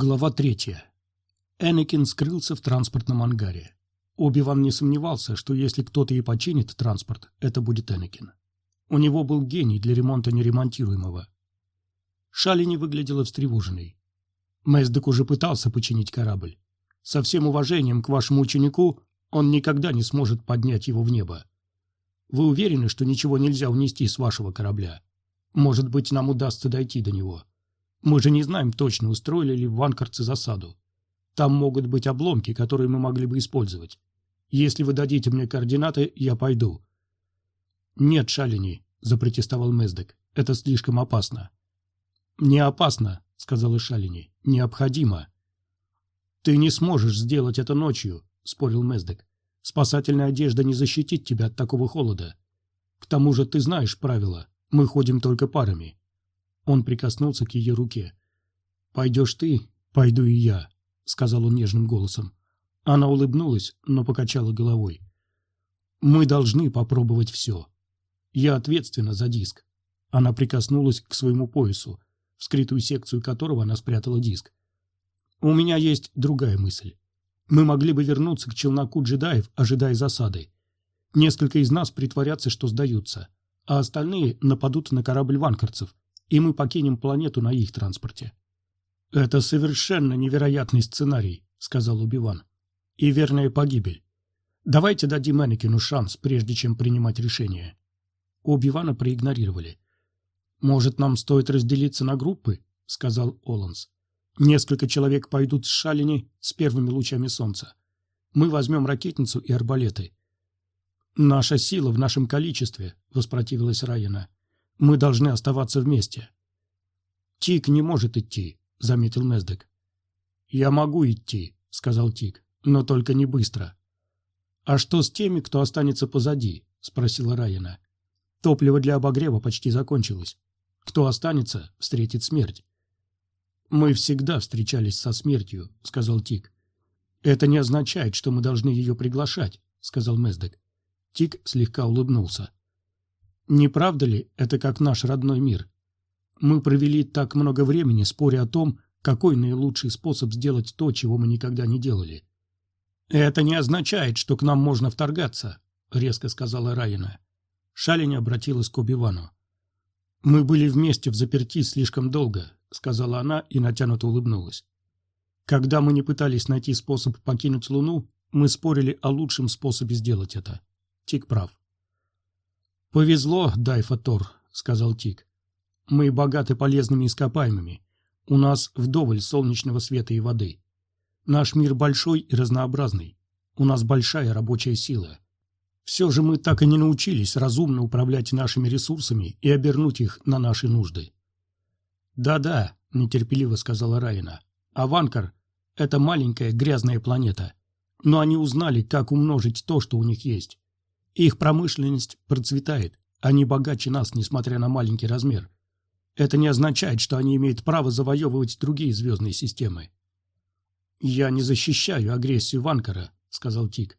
Глава третья. Энакин скрылся в транспортном ангаре. Оби-Ван не сомневался, что если кто-то и починит транспорт, это будет Энакин. У него был гений для ремонта неремонтируемого. Шали не выглядела встревоженной. Мэздек уже пытался починить корабль. Со всем уважением к вашему ученику, он никогда не сможет поднять его в небо. Вы уверены, что ничего нельзя унести с вашего корабля? Может быть, нам удастся дойти до него. Мы же не знаем точно, устроили ли ванкарцы засаду. Там могут быть обломки, которые мы могли бы использовать. Если вы дадите мне координаты, я пойду. Нет, Шалини, запротестовал Мездек. Это слишком опасно. Не опасно, сказала Шалини. Необходимо. Ты не сможешь сделать это ночью, спорил Мездек. Спасательная одежда не защитит тебя от такого холода. К тому же ты знаешь правила. Мы ходим только парами. Он прикоснулся к ее руке. «Пойдешь ты, пойду и я», — сказал он нежным голосом. Она улыбнулась, но покачала головой. «Мы должны попробовать все. Я ответственна за диск». Она прикоснулась к своему поясу, в скрытую секцию которого она спрятала диск. «У меня есть другая мысль. Мы могли бы вернуться к челноку джедаев, ожидая засады. Несколько из нас притворятся, что сдаются, а остальные нападут на корабль ванкарцев, и мы покинем планету на их транспорте. «Это совершенно невероятный сценарий», — сказал Убиван. «И верная погибель. Давайте дадим Энакину шанс, прежде чем принимать решение». Убивана проигнорировали. «Может, нам стоит разделиться на группы?» — сказал Оланс. «Несколько человек пойдут с Шалини с первыми лучами солнца. Мы возьмем ракетницу и арбалеты». «Наша сила в нашем количестве», — воспротивилась Райана. Мы должны оставаться вместе. Тик не может идти, заметил Нездек. Я могу идти, сказал Тик, но только не быстро. А что с теми, кто останется позади? спросила Райана. Топливо для обогрева почти закончилось. Кто останется, встретит смерть. Мы всегда встречались со смертью, сказал Тик. Это не означает, что мы должны ее приглашать, сказал Нездек. Тик слегка улыбнулся. Не правда ли это как наш родной мир? Мы провели так много времени, споря о том, какой наилучший способ сделать то, чего мы никогда не делали. «Это не означает, что к нам можно вторгаться», — резко сказала Райана. Шалень обратилась к Оби-Вану. «Мы были вместе в заперти слишком долго», — сказала она и натянуто улыбнулась. «Когда мы не пытались найти способ покинуть Луну, мы спорили о лучшем способе сделать это. Тик прав. «Повезло, Дайфа Тор», — сказал Тик. «Мы богаты полезными ископаемыми. У нас вдоволь солнечного света и воды. Наш мир большой и разнообразный. У нас большая рабочая сила. Все же мы так и не научились разумно управлять нашими ресурсами и обернуть их на наши нужды». «Да-да», — нетерпеливо сказала Райна. «Аванкар — это маленькая грязная планета. Но они узнали, как умножить то, что у них есть. Их промышленность процветает, они богаче нас, несмотря на маленький размер. Это не означает, что они имеют право завоевывать другие звездные системы. «Я не защищаю агрессию Ванкара», — сказал Тик.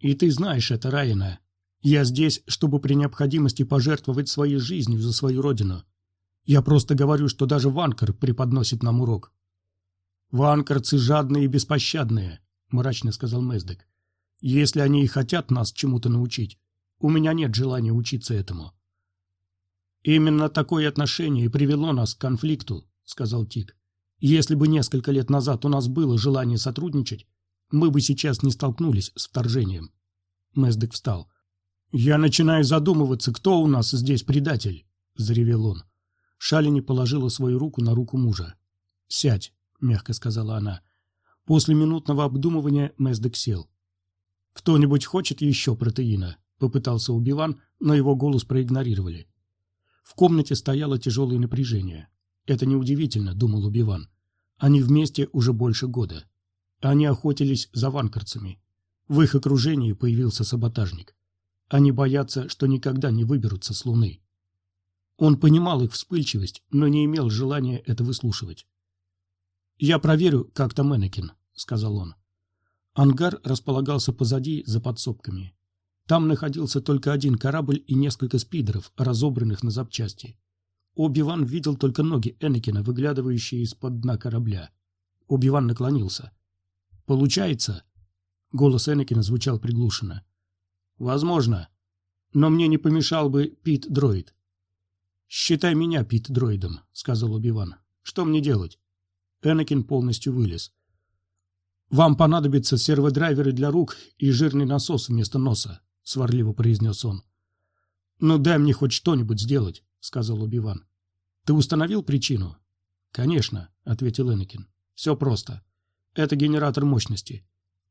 «И ты знаешь это, Райана. Я здесь, чтобы при необходимости пожертвовать своей жизнью за свою родину. Я просто говорю, что даже Ванкар преподносит нам урок». «Ванкарцы жадные и беспощадные», — мрачно сказал Мездек. Если они и хотят нас чему-то научить, у меня нет желания учиться этому. Именно такое отношение и привело нас к конфликту, сказал Тик. Если бы несколько лет назад у нас было желание сотрудничать, мы бы сейчас не столкнулись с вторжением. Месдек встал. «Я начинаю задумываться, кто у нас здесь предатель», — заревел он. Шалини положила свою руку на руку мужа. «Сядь», — мягко сказала она. После минутного обдумывания Месдек сел. «Кто-нибудь хочет еще протеина?» — попытался Убиван, но его голос проигнорировали. В комнате стояло тяжелое напряжение. «Это неудивительно», — думал Убиван. «Они вместе уже больше года. Они охотились за ванкарцами. В их окружении появился саботажник. Они боятся, что никогда не выберутся с Луны». Он понимал их вспыльчивость, но не имел желания это выслушивать. «Я проверю, как там Энакин», — сказал он. Ангар располагался позади, за подсобками. Там находился только один корабль и несколько спидеров, разобранных на запчасти. Оби-Ван видел только ноги Энакина, выглядывающие из-под дна корабля. Оби-Ван наклонился. «Получается?» Голос Энакина звучал приглушенно. «Возможно. Но мне не помешал бы Пит-дроид». «Считай меня Пит-дроидом», — сказал Оби-Ван. «Что мне делать?» Энакин полностью вылез. «Вам понадобятся серводрайверы для рук и жирный насос вместо носа», — сварливо произнес он. «Ну дай мне хоть что-нибудь сделать», — сказал Убиван. «Ты установил причину?» «Конечно», — ответил Энакин. «Все просто. Это генератор мощности.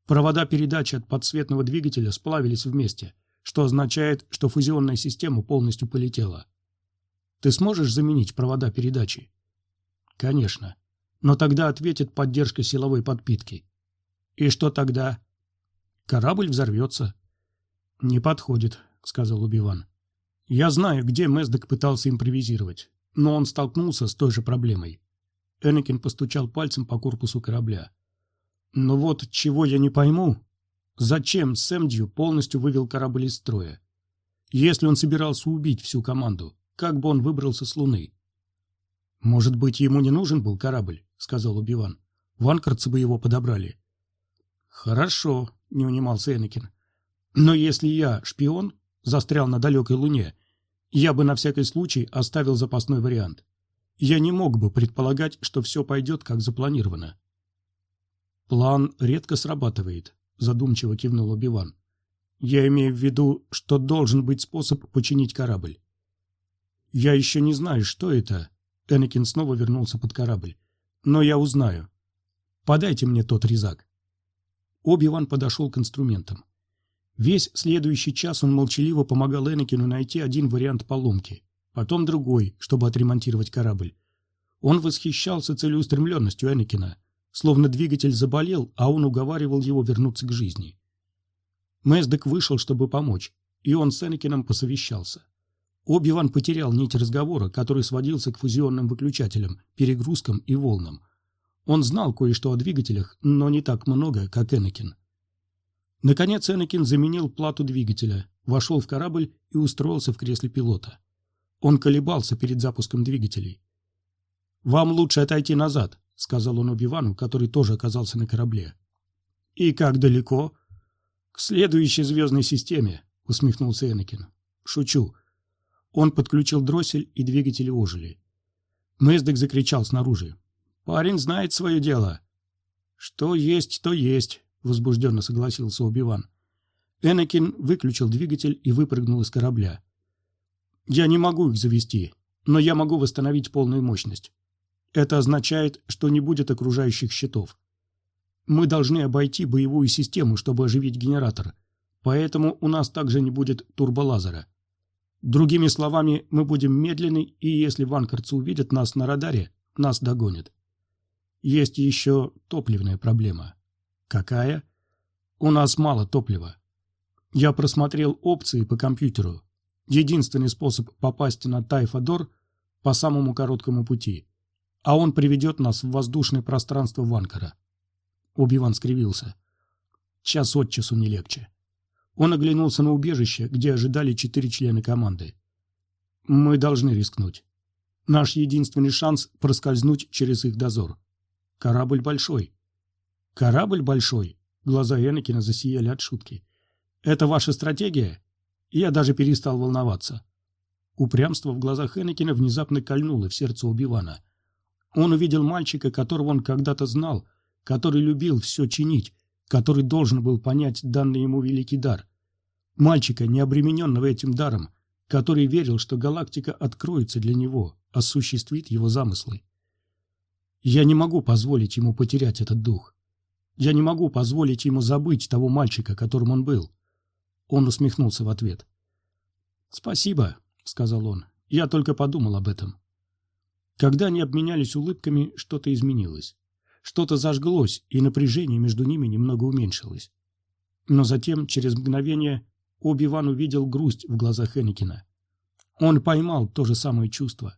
Провода передачи от подсветного двигателя сплавились вместе, что означает, что фузионная система полностью полетела. Ты сможешь заменить провода передачи?» «Конечно. Но тогда ответит поддержка силовой подпитки. И что тогда? Корабль взорвется. Не подходит, сказал Убиван. Я знаю, где Месдок пытался импровизировать, но он столкнулся с той же проблемой. Энакин постучал пальцем по корпусу корабля. Но вот чего я не пойму, зачем Сэмдью полностью вывел корабль из строя? Если он собирался убить всю команду, как бы он выбрался с Луны? Может быть, ему не нужен был корабль, сказал Убиван. Ванкарцы бы его подобрали. «Хорошо», — не унимался Энакин. «Но если я, шпион, застрял на далекой Луне, я бы на всякий случай оставил запасной вариант. Я не мог бы предполагать, что все пойдет, как запланировано». «План редко срабатывает», — задумчиво кивнул Убиван. «Я имею в виду, что должен быть способ починить корабль». «Я еще не знаю, что это», — Энакин снова вернулся под корабль. «Но я узнаю. Подайте мне тот резак». Оби-Ван подошел к инструментам. Весь следующий час он молчаливо помогал Энакину найти один вариант поломки, потом другой, чтобы отремонтировать корабль. Он восхищался целеустремленностью Энакина, словно двигатель заболел, а он уговаривал его вернуться к жизни. Мэздек вышел, чтобы помочь, и он с Энакином посовещался. Оби-Ван потерял нить разговора, который сводился к фузионным выключателям, перегрузкам и волнам – он знал кое-что о двигателях, но не так много, как Энакин. Наконец Энакин заменил плату двигателя, вошел в корабль и устроился в кресле пилота. Он колебался перед запуском двигателей. «Вам лучше отойти назад», — сказал он Убивану, который тоже оказался на корабле. «И как далеко?» «К следующей звездной системе», — усмехнулся Энакин. «Шучу». Он подключил дроссель, и двигатели ожили. Мэздек закричал снаружи. Парень знает свое дело. Что есть, то есть, возбужденно согласился Убиван. Энакин выключил двигатель и выпрыгнул из корабля. Я не могу их завести, но я могу восстановить полную мощность. Это означает, что не будет окружающих щитов. Мы должны обойти боевую систему, чтобы оживить генератор, поэтому у нас также не будет турболазера. Другими словами, мы будем медленны, и если ванкарцы увидят нас на радаре, нас догонят. Есть еще топливная проблема. Какая? У нас мало топлива. Я просмотрел опции по компьютеру. Единственный способ попасть на Тайфадор по самому короткому пути. А он приведет нас в воздушное пространство Ванкара. Убиван скривился. Час от часу не легче. Он оглянулся на убежище, где ожидали четыре члена команды. Мы должны рискнуть. Наш единственный шанс проскользнуть через их дозор. Корабль большой. Корабль большой. Глаза Энакина засияли от шутки. Это ваша стратегия? Я даже перестал волноваться. Упрямство в глазах Энакина внезапно кольнуло в сердце Убивана. Он увидел мальчика, которого он когда-то знал, который любил все чинить, который должен был понять данный ему великий дар. Мальчика, не обремененного этим даром, который верил, что галактика откроется для него, осуществит его замыслы. Я не могу позволить ему потерять этот дух. Я не могу позволить ему забыть того мальчика, которым он был. Он усмехнулся в ответ. «Спасибо», — сказал он. «Я только подумал об этом». Когда они обменялись улыбками, что-то изменилось. Что-то зажглось, и напряжение между ними немного уменьшилось. Но затем, через мгновение, Оби-Ван увидел грусть в глазах Энакина. Он поймал то же самое чувство.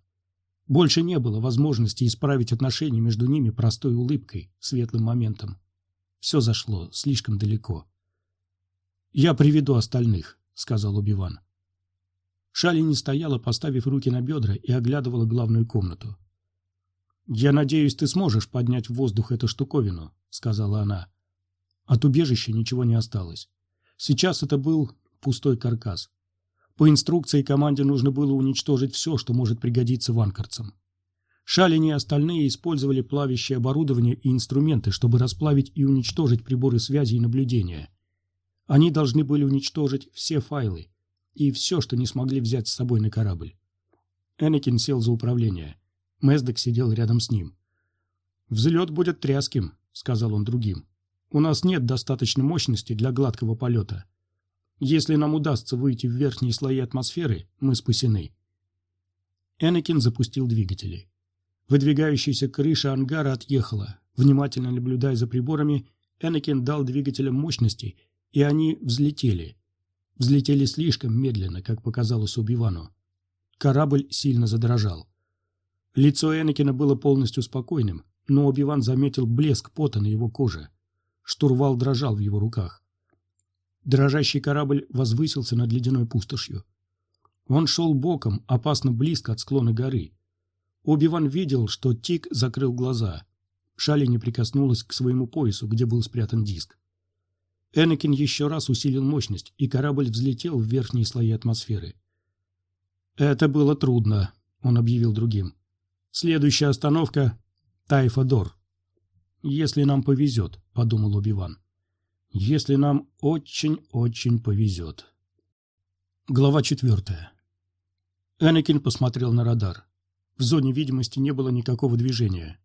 Больше не было возможности исправить отношения между ними простой улыбкой, светлым моментом. Все зашло слишком далеко. «Я приведу остальных», — сказал Убиван. Шали не стояла, поставив руки на бедра, и оглядывала главную комнату. «Я надеюсь, ты сможешь поднять в воздух эту штуковину», — сказала она. От убежища ничего не осталось. Сейчас это был пустой каркас. По инструкции команде нужно было уничтожить все, что может пригодиться ванкарцам. Шалини и остальные использовали плавящее оборудование и инструменты, чтобы расплавить и уничтожить приборы связи и наблюдения. Они должны были уничтожить все файлы и все, что не смогли взять с собой на корабль. Энакин сел за управление. Мэздок сидел рядом с ним. «Взлет будет тряским», — сказал он другим. «У нас нет достаточной мощности для гладкого полета. Если нам удастся выйти в верхние слои атмосферы, мы спасены». Энакин запустил двигатели. Выдвигающаяся крыша ангара отъехала. Внимательно наблюдая за приборами, Энакин дал двигателям мощности, и они взлетели. Взлетели слишком медленно, как показалось Убивану. Корабль сильно задрожал. Лицо Энакина было полностью спокойным, но Оби-Ван заметил блеск пота на его коже. Штурвал дрожал в его руках. Дрожащий корабль возвысился над ледяной пустошью. Он шел боком, опасно близко от склона горы. Оби-Ван видел, что Тик закрыл глаза. Шали не прикоснулась к своему поясу, где был спрятан диск. Энакин еще раз усилил мощность, и корабль взлетел в верхние слои атмосферы. «Это было трудно», — он объявил другим. «Следующая остановка — Тайфадор». «Если нам повезет», — подумал Убиван. «Если нам очень-очень повезет». Глава четвертая. Энакин посмотрел на радар. В зоне видимости не было никакого движения.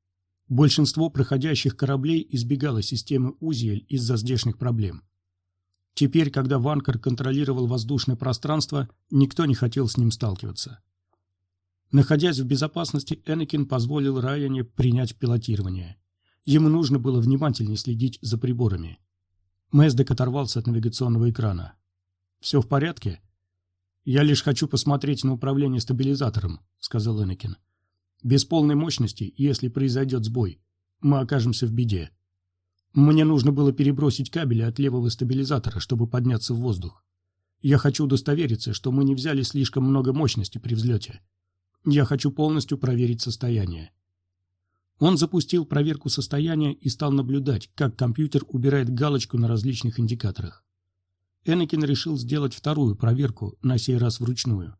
Большинство проходящих кораблей избегало системы Узиэль из-за здешних проблем. Теперь, когда Ванкар контролировал воздушное пространство, никто не хотел с ним сталкиваться. Находясь в безопасности, Энакин позволил Райане принять пилотирование. Ему нужно было внимательнее следить за приборами. Мэздек оторвался от навигационного экрана. «Все в порядке?» «Я лишь хочу посмотреть на управление стабилизатором», — сказал Энакин. «Без полной мощности, если произойдет сбой, мы окажемся в беде. Мне нужно было перебросить кабели от левого стабилизатора, чтобы подняться в воздух. Я хочу удостовериться, что мы не взяли слишком много мощности при взлете. Я хочу полностью проверить состояние». Он запустил проверку состояния и стал наблюдать, как компьютер убирает галочку на различных индикаторах. Энакин решил сделать вторую проверку, на сей раз вручную.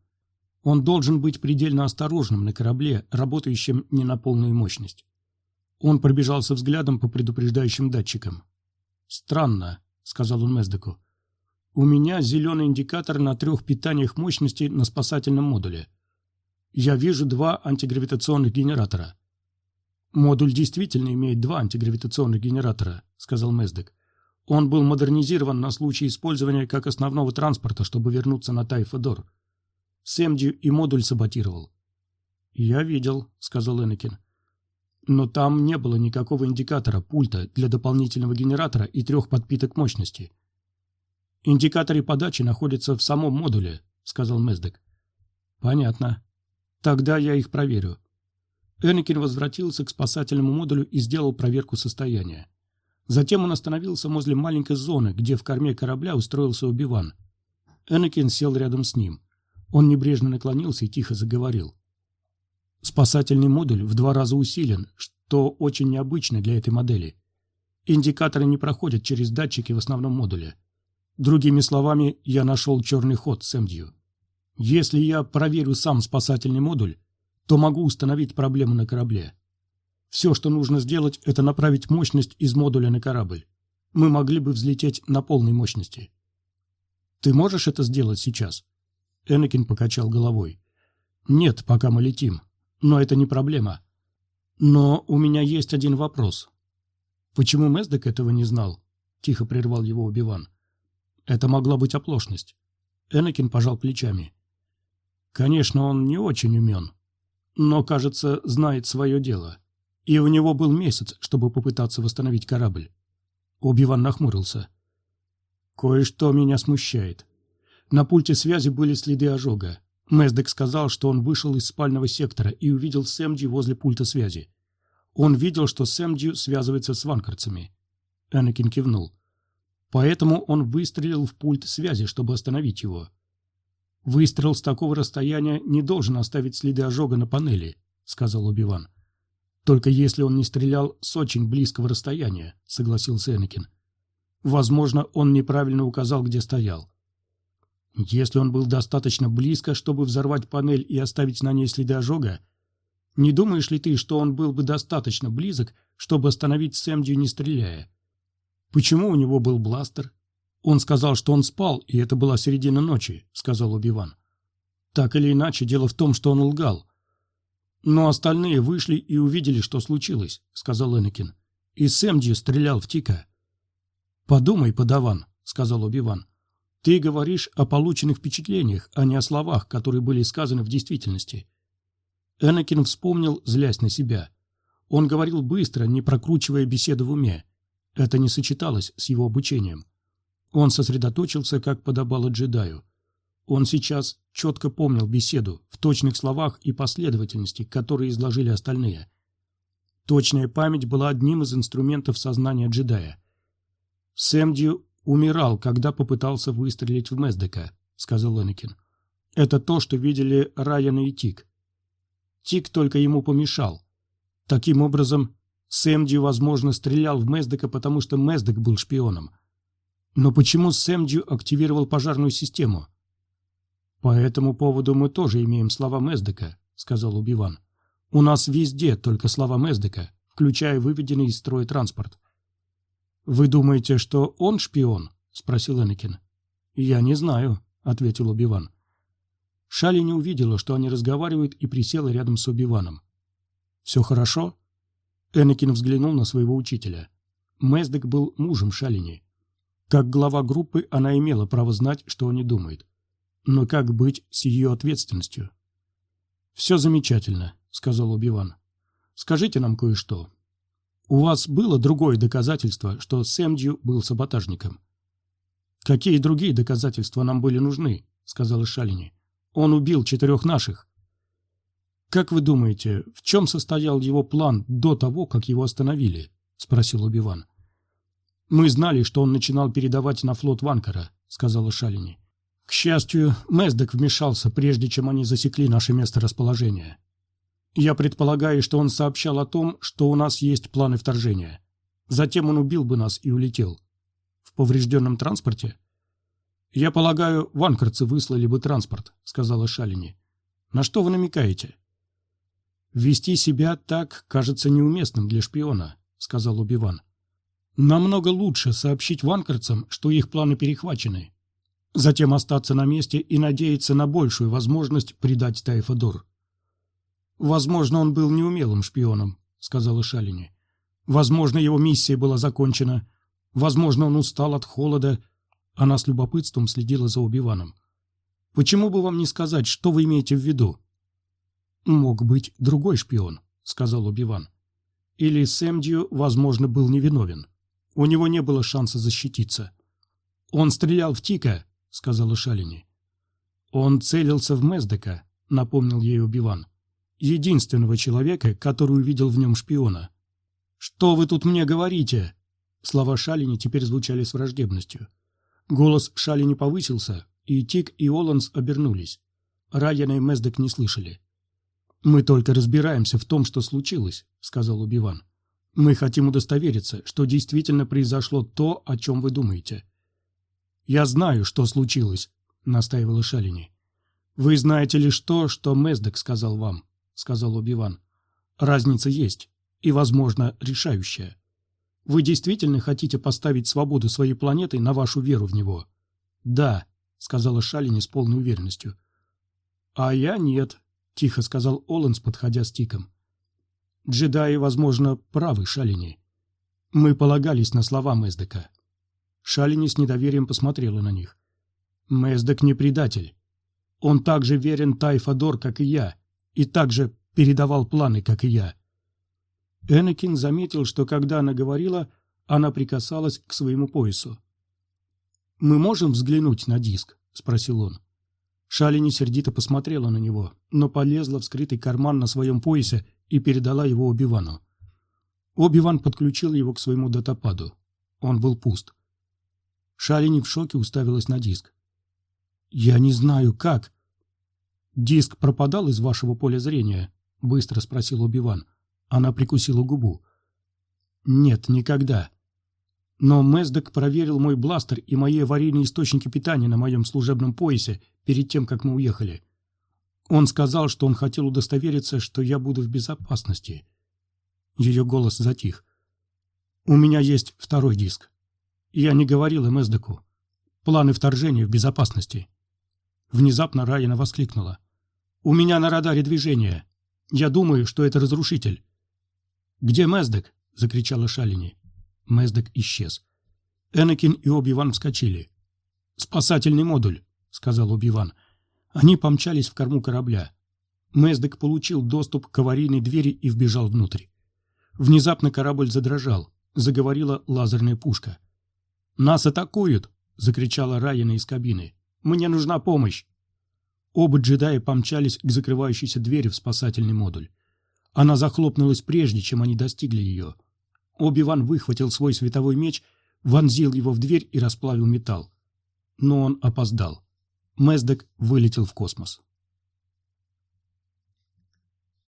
Он должен быть предельно осторожным на корабле, работающем не на полную мощность. Он пробежался взглядом по предупреждающим датчикам. «Странно», — сказал он Мездеку. «У меня зеленый индикатор на трех питаниях мощности на спасательном модуле. Я вижу два антигравитационных генератора». «Модуль действительно имеет два антигравитационных генератора», — сказал Мездек. Он был модернизирован на случай использования как основного транспорта, чтобы вернуться на Тайфодор. Сэмди и модуль саботировал. «Я видел», — сказал Энакин. «Но там не было никакого индикатора, пульта для дополнительного генератора и трех подпиток мощности». «Индикаторы подачи находятся в самом модуле», — сказал Мездек. «Понятно. Тогда я их проверю». Энакин возвратился к спасательному модулю и сделал проверку состояния. Затем он остановился возле маленькой зоны, где в корме корабля устроился Убиван. Энакин сел рядом с ним. Он небрежно наклонился и тихо заговорил. Спасательный модуль в два раза усилен, что очень необычно для этой модели. Индикаторы не проходят через датчики в основном модуле. Другими словами, я нашел черный ход с Эмдью. Если я проверю сам спасательный модуль, то могу установить проблему на корабле. Все, что нужно сделать, это направить мощность из модуля на корабль. Мы могли бы взлететь на полной мощности. Ты можешь это сделать сейчас? Энакин покачал головой. Нет, пока мы летим. Но это не проблема. Но у меня есть один вопрос. Почему Мэздек этого не знал? Тихо прервал его Убиван. Это могла быть оплошность. Энакин пожал плечами. Конечно, он не очень умен, но, кажется, знает свое дело и у него был месяц, чтобы попытаться восстановить корабль. Оби-Ван нахмурился. «Кое-что меня смущает. На пульте связи были следы ожога. Мэздек сказал, что он вышел из спального сектора и увидел Сэмджи возле пульта связи. Он видел, что Сэмджи связывается с ванкарцами. Энакин кивнул. Поэтому он выстрелил в пульт связи, чтобы остановить его. «Выстрел с такого расстояния не должен оставить следы ожога на панели», — сказал Убиван. Только если он не стрелял с очень близкого расстояния, согласился Энакин. Возможно, он неправильно указал, где стоял. Если он был достаточно близко, чтобы взорвать панель и оставить на ней следы ожога, не думаешь ли ты, что он был бы достаточно близок, чтобы остановить Сэмдию, не стреляя? Почему у него был бластер? Он сказал, что он спал, и это была середина ночи, сказал Убиван. Так или иначе, дело в том, что он лгал. Но остальные вышли и увидели, что случилось, сказал Энакин. И Сэмдью стрелял в Тика. Подумай, подаван, сказал Убиван. Ты говоришь о полученных впечатлениях, а не о словах, которые были сказаны в действительности. Энакин вспомнил, злясь на себя. Он говорил быстро, не прокручивая беседу в уме. Это не сочеталось с его обучением. Он сосредоточился, как подобало джедаю. Он сейчас четко помнил беседу в точных словах и последовательности, которые изложили остальные. Точная память была одним из инструментов сознания джедая. «Сэмдью умирал, когда попытался выстрелить в Мездека», — сказал Энакин. «Это то, что видели Райан и Тик. Тик только ему помешал. Таким образом, Сэмдью, возможно, стрелял в Мездека, потому что Мездек был шпионом. Но почему Сэмдью активировал пожарную систему? «По этому поводу мы тоже имеем слова Мездека», — сказал Убиван. «У нас везде только слова Мездека, включая выведенный из строя транспорт». «Вы думаете, что он шпион?» — спросил Энакин. «Я не знаю», — ответил Убиван. Шали не увидела, что они разговаривают, и присела рядом с Убиваном. «Все хорошо?» Энакин взглянул на своего учителя. Мездек был мужем Шалини. Как глава группы она имела право знать, что они думают. Но как быть с ее ответственностью? «Все замечательно», — сказал Убиван. «Скажите нам кое-что. У вас было другое доказательство, что Сэмдью был саботажником?» «Какие другие доказательства нам были нужны?» — сказала Шалини. «Он убил четырех наших». «Как вы думаете, в чем состоял его план до того, как его остановили?» — спросил Убиван. «Мы знали, что он начинал передавать на флот Ванкара», — сказала Шалини. «К счастью, Месдек вмешался, прежде чем они засекли наше место расположения. Я предполагаю, что он сообщал о том, что у нас есть планы вторжения. Затем он убил бы нас и улетел. В поврежденном транспорте?» «Я полагаю, ванкарцы выслали бы транспорт», — сказала Шалини. «На что вы намекаете?» «Вести себя так кажется неуместным для шпиона», — сказал Убиван. Намного лучше сообщить ванкарцам, что их планы перехвачены. Затем остаться на месте и надеяться на большую возможность предать Тайфадор. «Возможно, он был неумелым шпионом», — сказала Шалини. «Возможно, его миссия была закончена. Возможно, он устал от холода». Она с любопытством следила за Убиваном. «Почему бы вам не сказать, что вы имеете в виду?» «Мог быть другой шпион», — сказал Убиван. «Или Сэмдью, возможно, был невиновен». У него не было шанса защититься. «Он стрелял в Тика», — сказала Шалини. «Он целился в Мездека», — напомнил ей Убиван. «Единственного человека, который увидел в нем шпиона». «Что вы тут мне говорите?» Слова Шалини теперь звучали с враждебностью. Голос Шалини повысился, и Тик и Оланс обернулись. Райана и Мездек не слышали. «Мы только разбираемся в том, что случилось», — сказал Убиван. Мы хотим удостовериться, что действительно произошло то, о чем вы думаете. Я знаю, что случилось, настаивала Шалини. Вы знаете лишь то, что Мездек сказал вам, сказал Убиван. Разница есть, и, возможно, решающая. Вы действительно хотите поставить свободу своей планеты на вашу веру в него? Да, сказала Шалини с полной уверенностью. А я нет, тихо сказал Оланс, подходя с Тиком. Джедаи, возможно, правы, Шалини. Мы полагались на слова Мездека. Шалини с недоверием посмотрела на них. Мездек не предатель. Он так же верен Тайфадор, как и я, и так же передавал планы, как и я. Энакин заметил, что когда она говорила, она прикасалась к своему поясу. «Мы можем взглянуть на диск?» — спросил он. Шалини сердито посмотрела на него, но полезла в скрытый карман на своем поясе и передала его Оби-Вану. Оби-Ван подключил его к своему датападу. Он был пуст. Шалини в шоке уставилась на диск. «Я не знаю, как...» «Диск пропадал из вашего поля зрения?» — быстро спросил Оби-Ван. Она прикусила губу. «Нет, никогда. Но Мэздок проверил мой бластер и мои аварийные источники питания на моем служебном поясе перед тем, как мы уехали. Он сказал, что он хотел удостовериться, что я буду в безопасности». Ее голос затих. «У меня есть второй диск. Я не говорил Мэздоку. Планы вторжения в безопасности». Внезапно Райана воскликнула. «У меня на радаре движение. Я думаю, что это разрушитель». «Где Мэздек?» — закричала Шалини. Мэздек исчез. Энакин и Оби-Ван вскочили. «Спасательный модуль», — сказал Оби-Ван. Они помчались в корму корабля. Мэздек получил доступ к аварийной двери и вбежал внутрь. Внезапно корабль задрожал. Заговорила лазерная пушка. «Нас атакуют!» — закричала Райана из кабины. «Мне нужна помощь!» Оба джедая помчались к закрывающейся двери в спасательный модуль. Она захлопнулась прежде, чем они достигли ее. Оби-Ван выхватил свой световой меч, вонзил его в дверь и расплавил металл. Но он опоздал. Мэздек вылетел в космос.